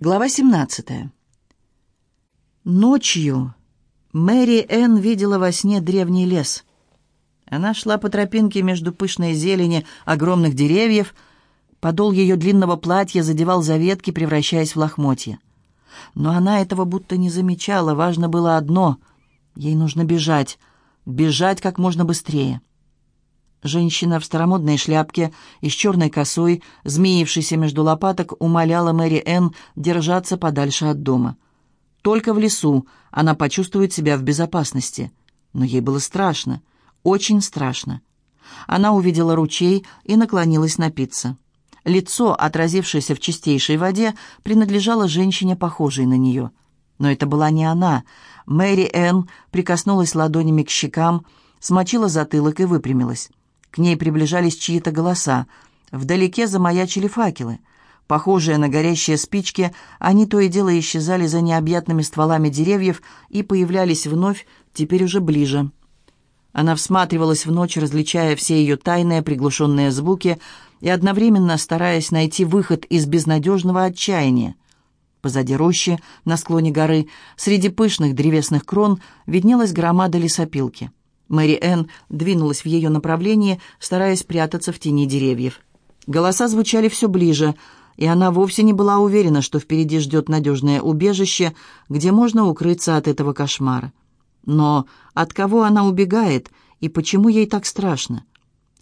Глава 17. Ночью Мэри Энн видела во сне древний лес. Она шла по тропинке между пышной зелени огромных деревьев. Подол ее длинного платья задевал за ветки, превращаясь в лохмотья. Но она этого будто не замечала. Важно было одно — ей нужно бежать. Бежать как можно быстрее. Женщина в старомодной шляпке и с черной косой, змеившейся между лопаток, умоляла Мэри Энн держаться подальше от дома. Только в лесу она почувствует себя в безопасности. Но ей было страшно, очень страшно. Она увидела ручей и наклонилась напиться. Лицо, отразившееся в чистейшей воде, принадлежало женщине, похожей на нее. Но это была не она. Мэри Энн прикоснулась ладонями к щекам, смочила затылок и выпрямилась. К ней приближались чьи-то голоса. Вдалеке замаячили факелы. Похожие на горящие спички, они то и дело исчезали за необъятными стволами деревьев и появлялись вновь, теперь уже ближе. Она всматривалась в ночь, различая все ее тайные приглушенные звуки и одновременно стараясь найти выход из безнадежного отчаяния. Позади рощи, на склоне горы, среди пышных древесных крон, виднелась громада лесопилки. Мэри Энн двинулась в ее направлении, стараясь прятаться в тени деревьев. Голоса звучали все ближе, и она вовсе не была уверена, что впереди ждет надежное убежище, где можно укрыться от этого кошмара. Но от кого она убегает и почему ей так страшно?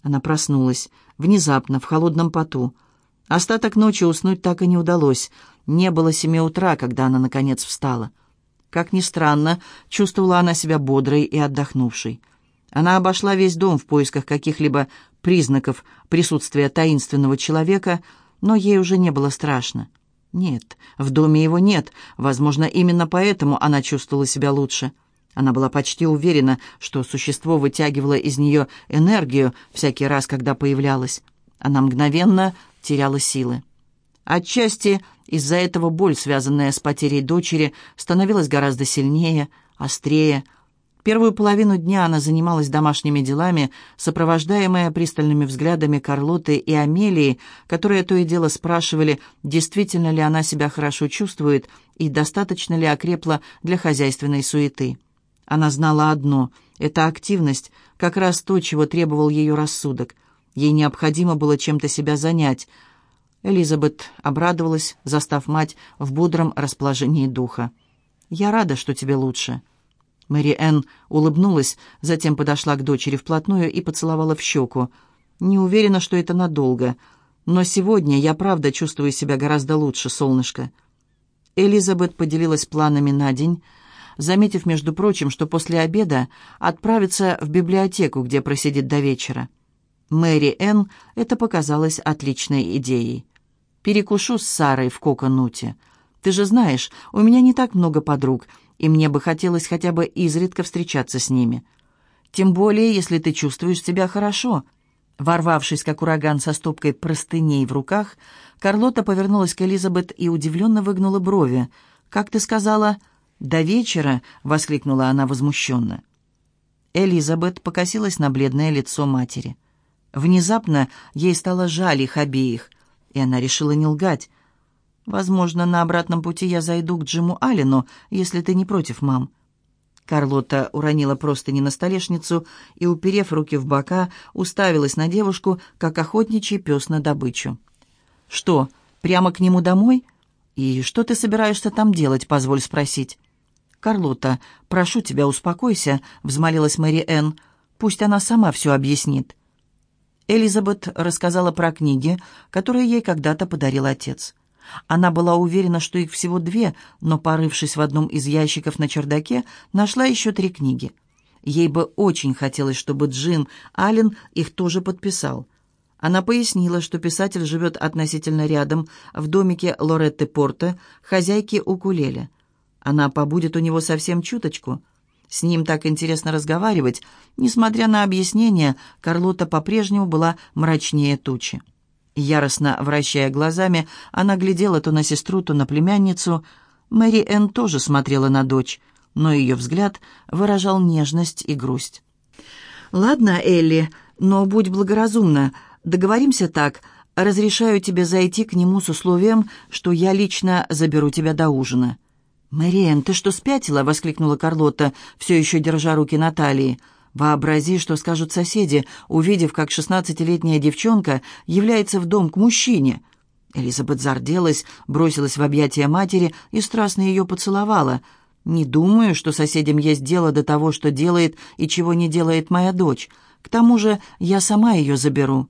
Она проснулась, внезапно, в холодном поту. Остаток ночи уснуть так и не удалось. Не было семи утра, когда она, наконец, встала. Как ни странно, чувствовала она себя бодрой и отдохнувшей. Она обошла весь дом в поисках каких-либо признаков присутствия таинственного человека, но ей уже не было страшно. Нет, в доме его нет. Возможно, именно поэтому она чувствовала себя лучше. Она была почти уверена, что существо вытягивало из нее энергию всякий раз, когда появлялось. Она мгновенно теряла силы. Отчасти из-за этого боль, связанная с потерей дочери, становилась гораздо сильнее, острее, Первую половину дня она занималась домашними делами, сопровождаемая пристальными взглядами Карлоты и Амелии, которые то и дело спрашивали, действительно ли она себя хорошо чувствует и достаточно ли окрепла для хозяйственной суеты. Она знала одно — эта активность, как раз то, чего требовал ее рассудок. Ей необходимо было чем-то себя занять. Элизабет обрадовалась, застав мать в бодром расположении духа. «Я рада, что тебе лучше». Мэри Энн улыбнулась, затем подошла к дочери вплотную и поцеловала в щеку. «Не уверена, что это надолго, но сегодня я правда чувствую себя гораздо лучше, солнышко». Элизабет поделилась планами на день, заметив, между прочим, что после обеда отправится в библиотеку, где просидит до вечера. Мэри Энн это показалось отличной идеей. «Перекушу с Сарой в Коконуте. Ты же знаешь, у меня не так много подруг», и мне бы хотелось хотя бы изредка встречаться с ними. Тем более, если ты чувствуешь себя хорошо». Ворвавшись, как ураган, со стопкой простыней в руках, Карлота повернулась к Элизабет и удивленно выгнула брови. «Как ты сказала?» «До вечера!» — воскликнула она возмущенно. Элизабет покосилась на бледное лицо матери. Внезапно ей стало жаль их обеих, и она решила не лгать. Возможно, на обратном пути я зайду к Джиму Аллену, если ты не против, мам». Карлота уронила простыни на столешницу и, уперев руки в бока, уставилась на девушку, как охотничий пес на добычу. «Что, прямо к нему домой? И что ты собираешься там делать, позволь спросить?» «Карлота, прошу тебя, успокойся», — взмолилась Мэри Энн. «Пусть она сама все объяснит». Элизабет рассказала про книги, которые ей когда-то подарил отец. Она была уверена, что их всего две, но, порывшись в одном из ящиков на чердаке, нашла еще три книги. Ей бы очень хотелось, чтобы Джин Аллен их тоже подписал. Она пояснила, что писатель живет относительно рядом, в домике Лоретты Порте, хозяйки укулеле. Она побудет у него совсем чуточку. С ним так интересно разговаривать. Несмотря на объяснения, Карлота по-прежнему была мрачнее тучи. Яростно вращая глазами, она глядела то на сестру, то на племянницу. Мэри Энн тоже смотрела на дочь, но ее взгляд выражал нежность и грусть. «Ладно, Элли, но будь благоразумна. Договоримся так. разрешаю тебе зайти к нему с условием, что я лично заберу тебя до ужина». «Мэриэн, ты что, спятила?» — воскликнула Карлотта, все еще держа руки Натальи. «Вообрази, что скажут соседи, увидев, как шестнадцатилетняя девчонка является в дом к мужчине». Элизабет зарделась, бросилась в объятия матери и страстно ее поцеловала. «Не думаю, что соседям есть дело до того, что делает и чего не делает моя дочь. К тому же я сама ее заберу».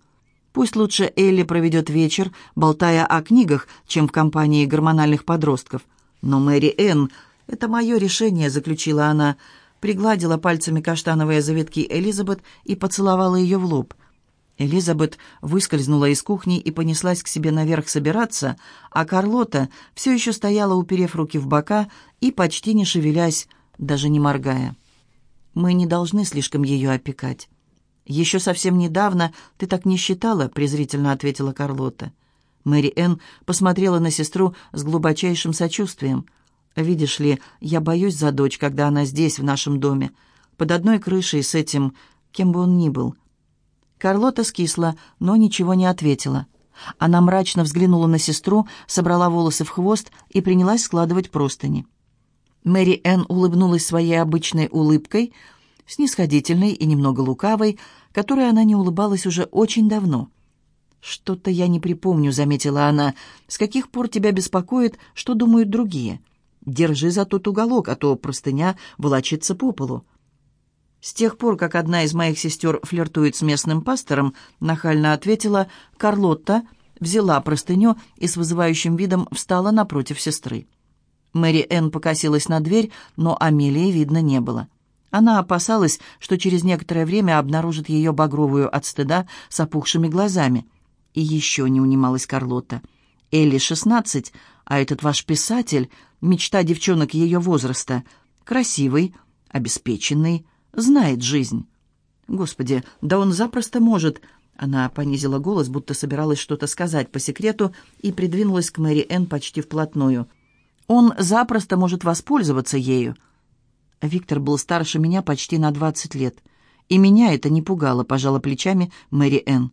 Пусть лучше Элли проведет вечер, болтая о книгах, чем в компании гормональных подростков. Но Мэри Энн, это мое решение, заключила она, пригладила пальцами каштановые завитки Элизабет и поцеловала ее в лоб. Элизабет выскользнула из кухни и понеслась к себе наверх собираться, а Карлота все еще стояла, уперев руки в бока и почти не шевелясь, даже не моргая. «Мы не должны слишком ее опекать». «Еще совсем недавно ты так не считала», — презрительно ответила Карлота. Мэри Энн посмотрела на сестру с глубочайшим сочувствием. «Видишь ли, я боюсь за дочь, когда она здесь, в нашем доме, под одной крышей с этим, кем бы он ни был». Карлота скисла, но ничего не ответила. Она мрачно взглянула на сестру, собрала волосы в хвост и принялась складывать простыни. Мэри Энн улыбнулась своей обычной улыбкой — снисходительной и немного лукавой, которой она не улыбалась уже очень давно. «Что-то я не припомню», — заметила она. «С каких пор тебя беспокоит, что думают другие? Держи за тот уголок, а то простыня волочится по полу». С тех пор, как одна из моих сестер флиртует с местным пастором, нахально ответила, Карлотта взяла простыню и с вызывающим видом встала напротив сестры. Мэри Энн покосилась на дверь, но Амелии видно не было. Она опасалась, что через некоторое время обнаружит ее багровую от стыда с опухшими глазами. И еще не унималась Карлотта. «Элли шестнадцать, а этот ваш писатель — мечта девчонок ее возраста. Красивый, обеспеченный, знает жизнь». «Господи, да он запросто может...» Она понизила голос, будто собиралась что-то сказать по секрету, и придвинулась к Мэри Энн почти вплотную. «Он запросто может воспользоваться ею». Виктор был старше меня почти на 20 лет. И меня это не пугало, пожала плечами Мэри Энн.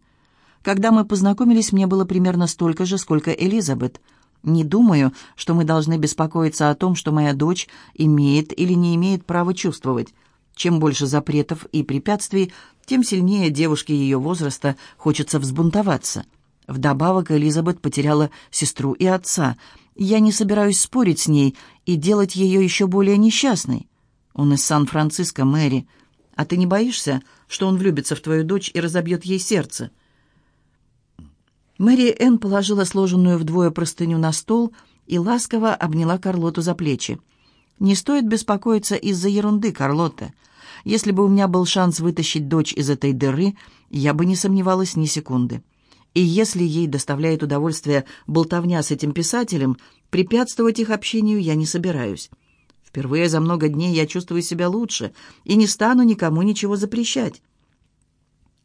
Когда мы познакомились, мне было примерно столько же, сколько Элизабет. Не думаю, что мы должны беспокоиться о том, что моя дочь имеет или не имеет права чувствовать. Чем больше запретов и препятствий, тем сильнее девушке ее возраста хочется взбунтоваться. Вдобавок Элизабет потеряла сестру и отца. Я не собираюсь спорить с ней и делать ее еще более несчастной. Он из Сан-Франциско, Мэри. А ты не боишься, что он влюбится в твою дочь и разобьет ей сердце?» Мэри Энн положила сложенную вдвое простыню на стол и ласково обняла Карлоту за плечи. «Не стоит беспокоиться из-за ерунды, Карлота. Если бы у меня был шанс вытащить дочь из этой дыры, я бы не сомневалась ни секунды. И если ей доставляет удовольствие болтовня с этим писателем, препятствовать их общению я не собираюсь. Впервые за много дней я чувствую себя лучше и не стану никому ничего запрещать».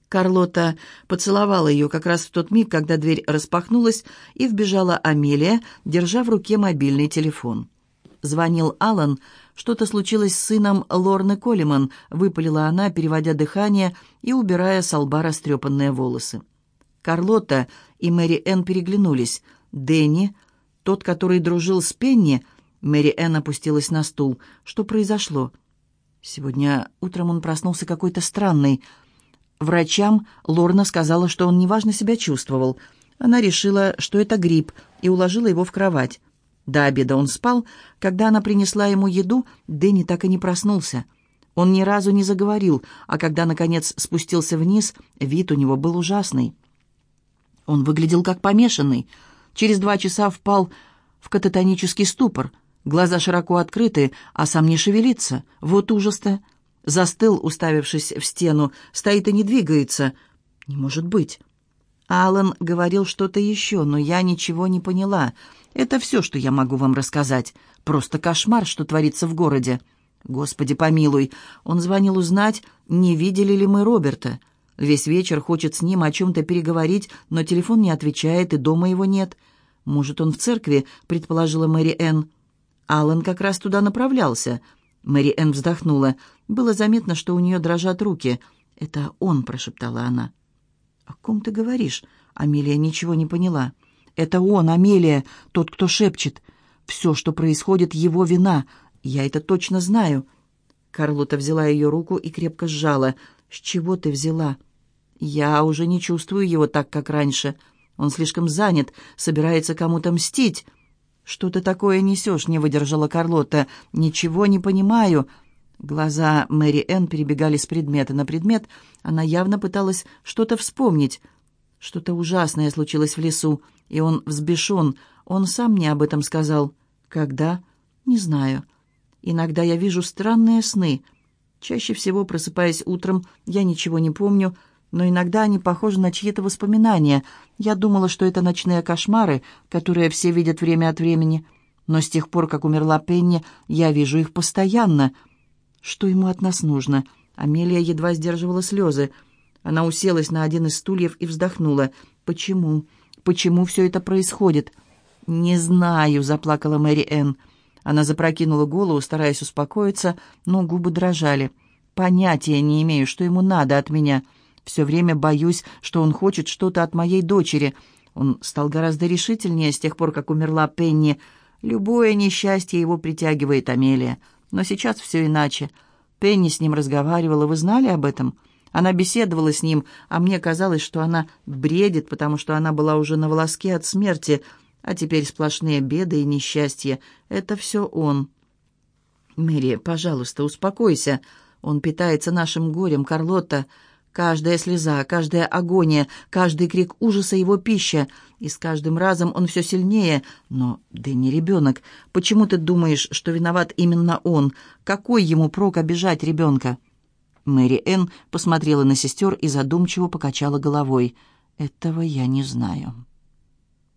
Карлота поцеловала ее как раз в тот миг, когда дверь распахнулась, и вбежала Амелия, держа в руке мобильный телефон. Звонил Алан. Что-то случилось с сыном Лорны Коллиман, выпалила она, переводя дыхание и убирая с лба растрепанные волосы. Карлота и Мэри Энн переглянулись. Дэнни, тот, который дружил с Пенни, — Мэри Энн опустилась на стул. Что произошло? Сегодня утром он проснулся какой-то странный. Врачам Лорна сказала, что он неважно себя чувствовал. Она решила, что это грипп, и уложила его в кровать. До обеда он спал. Когда она принесла ему еду, Дэнни так и не проснулся. Он ни разу не заговорил, а когда, наконец, спустился вниз, вид у него был ужасный. Он выглядел как помешанный. Через два часа впал в кататонический ступор — Глаза широко открыты, а сам не шевелится. Вот ужас-то. Застыл, уставившись в стену, стоит и не двигается. Не может быть. Алан говорил что-то еще, но я ничего не поняла. Это все, что я могу вам рассказать. Просто кошмар, что творится в городе. Господи помилуй. Он звонил узнать, не видели ли мы Роберта. Весь вечер хочет с ним о чем-то переговорить, но телефон не отвечает, и дома его нет. Может, он в церкви, предположила Мэри Энн. Алан как раз туда направлялся. Мэри Энн вздохнула. Было заметно, что у нее дрожат руки. «Это он», — прошептала она. «О ком ты говоришь?» Амелия ничего не поняла. «Это он, Амелия, тот, кто шепчет. Все, что происходит, его вина. Я это точно знаю». Карлота взяла ее руку и крепко сжала. «С чего ты взяла?» «Я уже не чувствую его так, как раньше. Он слишком занят, собирается кому-то мстить». «Что ты такое несешь?» — не выдержала Карлота. «Ничего не понимаю». Глаза Мэри Энн перебегали с предмета на предмет. Она явно пыталась что-то вспомнить. Что-то ужасное случилось в лесу, и он взбешен. Он сам мне об этом сказал. Когда? Не знаю. Иногда я вижу странные сны. Чаще всего, просыпаясь утром, я ничего не помню, но иногда они похожи на чьи-то воспоминания. Я думала, что это ночные кошмары, которые все видят время от времени. Но с тех пор, как умерла Пенни, я вижу их постоянно. Что ему от нас нужно? Амелия едва сдерживала слезы. Она уселась на один из стульев и вздохнула. «Почему? Почему все это происходит?» «Не знаю», — заплакала Мэри Энн. Она запрокинула голову, стараясь успокоиться, но губы дрожали. «Понятия не имею, что ему надо от меня. Все время боюсь, что он хочет что-то от моей дочери. Он стал гораздо решительнее с тех пор, как умерла Пенни. Любое несчастье его притягивает Амелия. Но сейчас все иначе. Пенни с ним разговаривала, вы знали об этом?» Она беседовала с ним, а мне казалось, что она бредит, потому что она была уже на волоске от смерти, а теперь сплошные беды и несчастья. Это все он. «Мэри, пожалуйста, успокойся. Он питается нашим горем, Карлотта. Каждая слеза, каждая агония, каждый крик ужаса его пища. И с каждым разом он все сильнее. Но Дэнни ребенок. Почему ты думаешь, что виноват именно он? Какой ему прок обижать ребенка?» Мэри Энн посмотрела на сестер и задумчиво покачала головой. «Этого я не знаю».